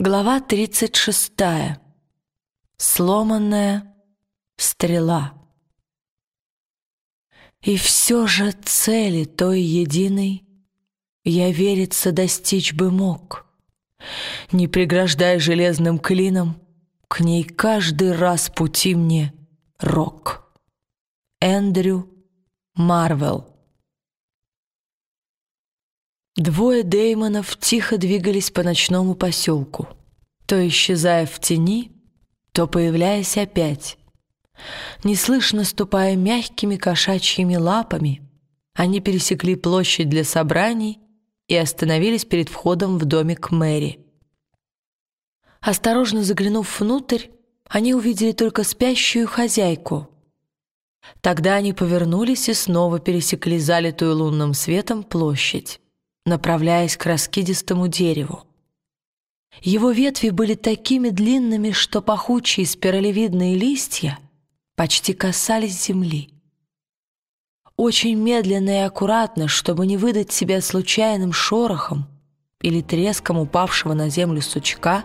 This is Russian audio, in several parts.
Глава 36. Сломанная стрела. И все же цели той единой Я вериться достичь бы мог, Не преграждая железным клином К ней каждый раз пути мне рок. Эндрю Марвел Двое деймонов тихо двигались по ночному поселку, то исчезая в тени, то появляясь опять. Неслышно ступая мягкими кошачьими лапами, они пересекли площадь для собраний и остановились перед входом в домик Мэри. Осторожно заглянув внутрь, они увидели только спящую хозяйку. Тогда они повернулись и снова пересекли залитую лунным светом площадь направляясь к раскидистому дереву. Его ветви были такими длинными, что пахучие спиралевидные листья почти касались земли. Очень медленно и аккуратно, чтобы не выдать себя случайным шорохом или треском упавшего на землю сучка,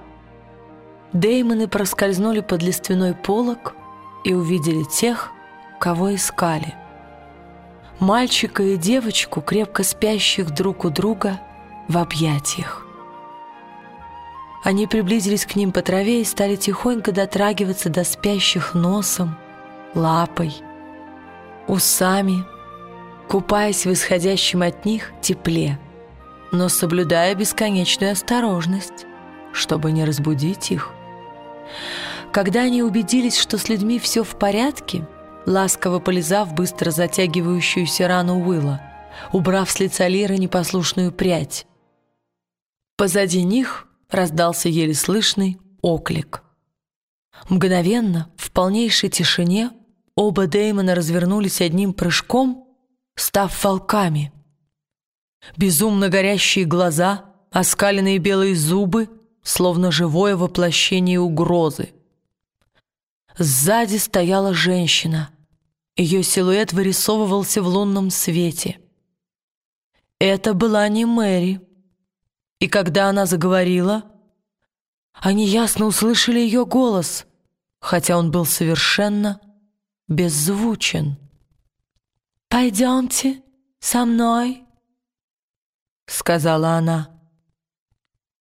Деймоны проскользнули под лиственной полог и увидели тех, кого искали — мальчика и девочку, крепко спящих друг у друга в объятиях. Они приблизились к ним по траве и стали тихонько дотрагиваться до спящих носом, лапой, усами, купаясь в исходящем от них тепле, но соблюдая бесконечную осторожность, чтобы не разбудить их. Когда они убедились, что с людьми все в порядке – ласково полизав быстро затягивающуюся рану Уилла, убрав с лица Лиры непослушную прядь. Позади них раздался еле слышный оклик. Мгновенно, в полнейшей тишине, оба Дэймона развернулись одним прыжком, став волками. Безумно горящие глаза, оскаленные белые зубы, словно живое воплощение угрозы. Сзади стояла женщина — ее силуэт вырисовывался в лунном свете. Это была не Мэри. И когда она заговорила, они ясно услышали ее голос, хотя он был совершенно беззвучен. «Пойдемте со мной», — сказала она.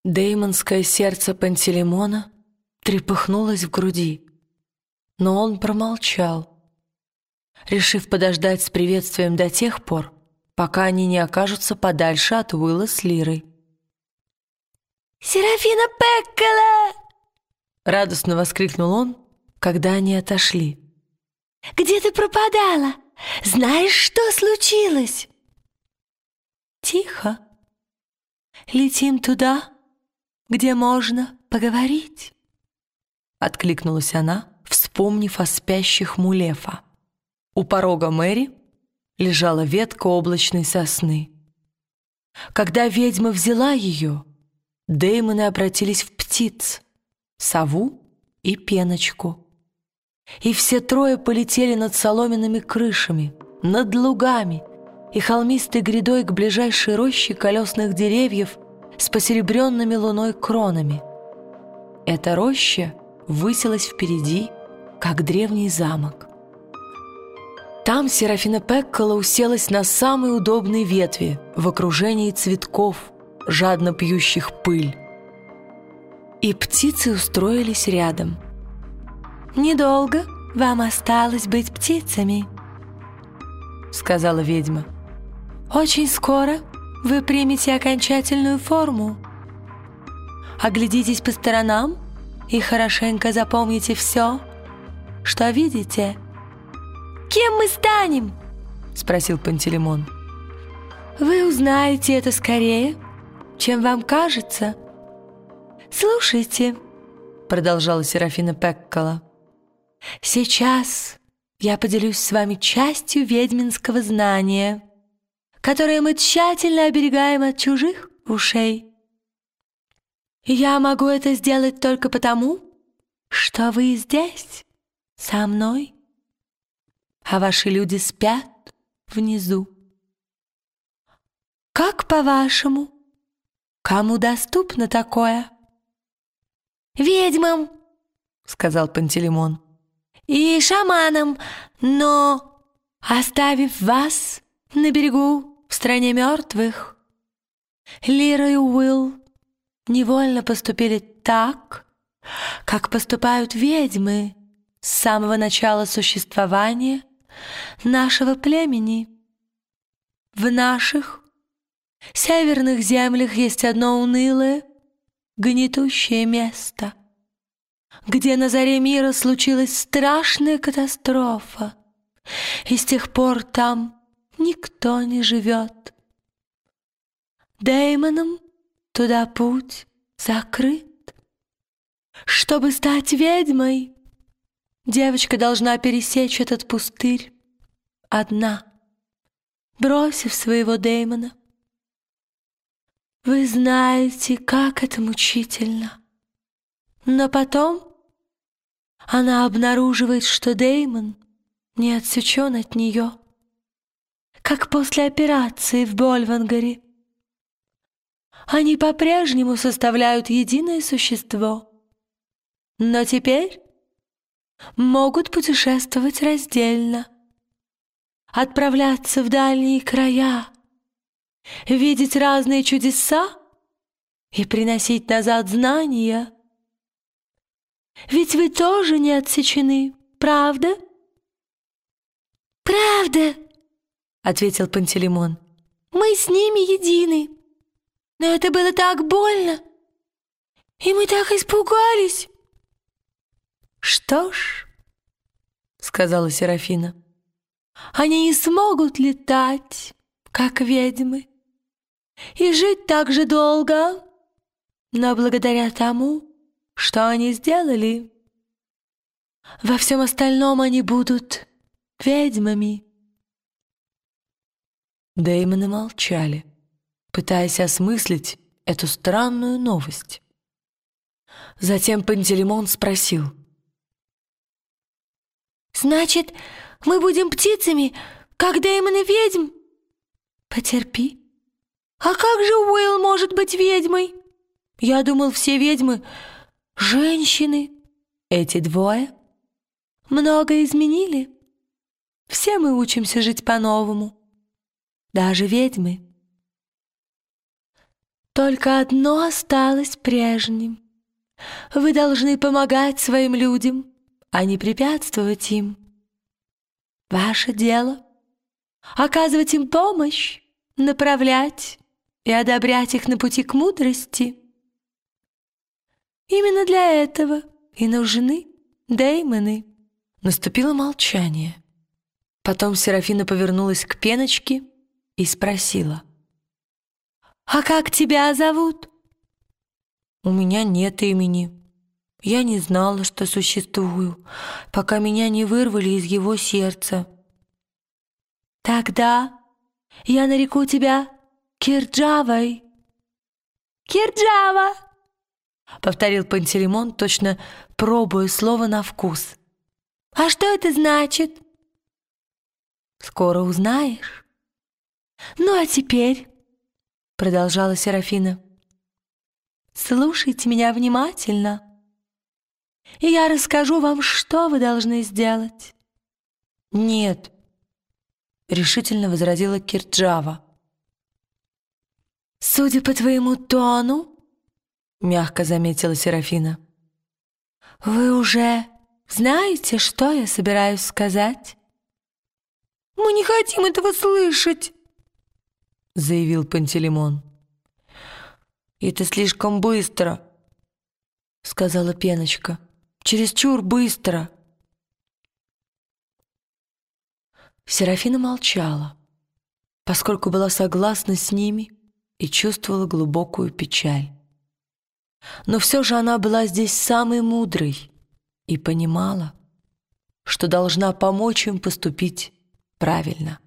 Деймонское сердце Пантелеймона трепыхнулось в груди, но он промолчал решив подождать с приветствием до тех пор, пока они не окажутся подальше от Уилла с Лирой. «Серафина Пеккола!» Радостно воскликнул он, когда они отошли. «Где ты пропадала? Знаешь, что случилось?» «Тихо. Летим туда, где можно поговорить», — откликнулась она, вспомнив о спящих Мулефа. У порога Мэри лежала ветка облачной сосны. Когда ведьма взяла ее, Деймоны обратились в птиц, сову и пеночку. И все трое полетели над соломенными крышами, над лугами и холмистой грядой к ближайшей роще колесных деревьев с посеребренными луной кронами. Эта роща высилась впереди, как древний замок. Там Серафина Пеккола уселась на самой удобной ветви в окружении цветков, жадно пьющих пыль. И птицы устроились рядом. «Недолго вам осталось быть птицами», — сказала ведьма. «Очень скоро вы примете окончательную форму. Оглядитесь по сторонам и хорошенько запомните все, что видите». «Кем мы станем?» — спросил Пантелеймон. «Вы узнаете это скорее, чем вам кажется. Слушайте», — продолжала Серафина Пеккола. «Сейчас я поделюсь с вами частью ведьминского знания, которое мы тщательно оберегаем от чужих ушей. Я могу это сделать только потому, что вы здесь, со мной» а ваши люди спят внизу. Как по-вашему, кому доступно такое? ведьмам, сказал Пантелеймон, и шаманам, но оставив вас на берегу в стране мертвых, Лира и Уилл невольно поступили так, как поступают ведьмы с самого начала существования нашего племени. В наших северных землях есть одно унылое, гнетущее место, где на заре мира случилась страшная катастрофа, и с тех пор там никто не живет. Дэймоном туда путь закрыт. Чтобы стать ведьмой, девочка должна пересечь этот пустырь одна, бросив своего Дэймона. Вы знаете, как это мучительно. Но потом она обнаруживает, что Дэймон не отсечен от нее, как после операции в Больвангаре. Они по-прежнему составляют единое существо, но теперь могут путешествовать раздельно, отправляться в дальние края, видеть разные чудеса и приносить назад знания. Ведь вы тоже не отсечены, правда? «Правда», — ответил Пантелеймон. «Мы с ними едины. Но это было так больно, и мы так испугались». «Что ж», — сказала Серафина, — «они не смогут летать, как ведьмы, и жить так же долго, но благодаря тому, что они сделали, во всем остальном они будут ведьмами. Дэймоны молчали, пытаясь осмыслить эту странную новость. Затем Пантелеймон спросил. «Значит, мы будем птицами, как Дэймон и ведьм?» «Потерпи. А как же Уилл может быть ведьмой? Я думал, все ведьмы — женщины. Эти двое много изменили». Все мы учимся жить по-новому, даже ведьмы. Только одно осталось прежним. Вы должны помогать своим людям, а не препятствовать им. Ваше дело — оказывать им помощь, направлять и одобрять их на пути к мудрости. Именно для этого и нужны деймоны. Наступило молчание. Потом Серафина повернулась к пеночке и спросила. «А как тебя зовут?» «У меня нет имени. Я не знала, что существую, пока меня не вырвали из его сердца». «Тогда я нареку тебя Кирджавой». «Кирджава!» — повторил Пантелеймон, точно пробуя слово на вкус. «А что это значит?» Скоро узнаешь. Ну а теперь, продолжала Серафина, слушайте меня внимательно, и я расскажу вам, что вы должны сделать. Нет, решительно возразила Кирджава. Судя по твоему тону, мягко заметила Серафина, вы уже знаете, что я собираюсь сказать? «Мы не хотим этого слышать!» — заявил Пантелеймон. «Это слишком быстро!» — сказала Пеночка. «Чересчур быстро!» Серафина молчала, поскольку была согласна с ними и чувствовала глубокую печаль. Но все же она была здесь самой мудрой и понимала, что должна помочь им поступить правильно.